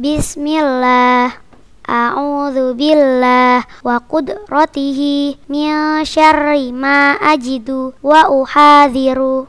Bismillah A'udzu billah wa qudratihi min syarri ma ajidu wa uhadhiru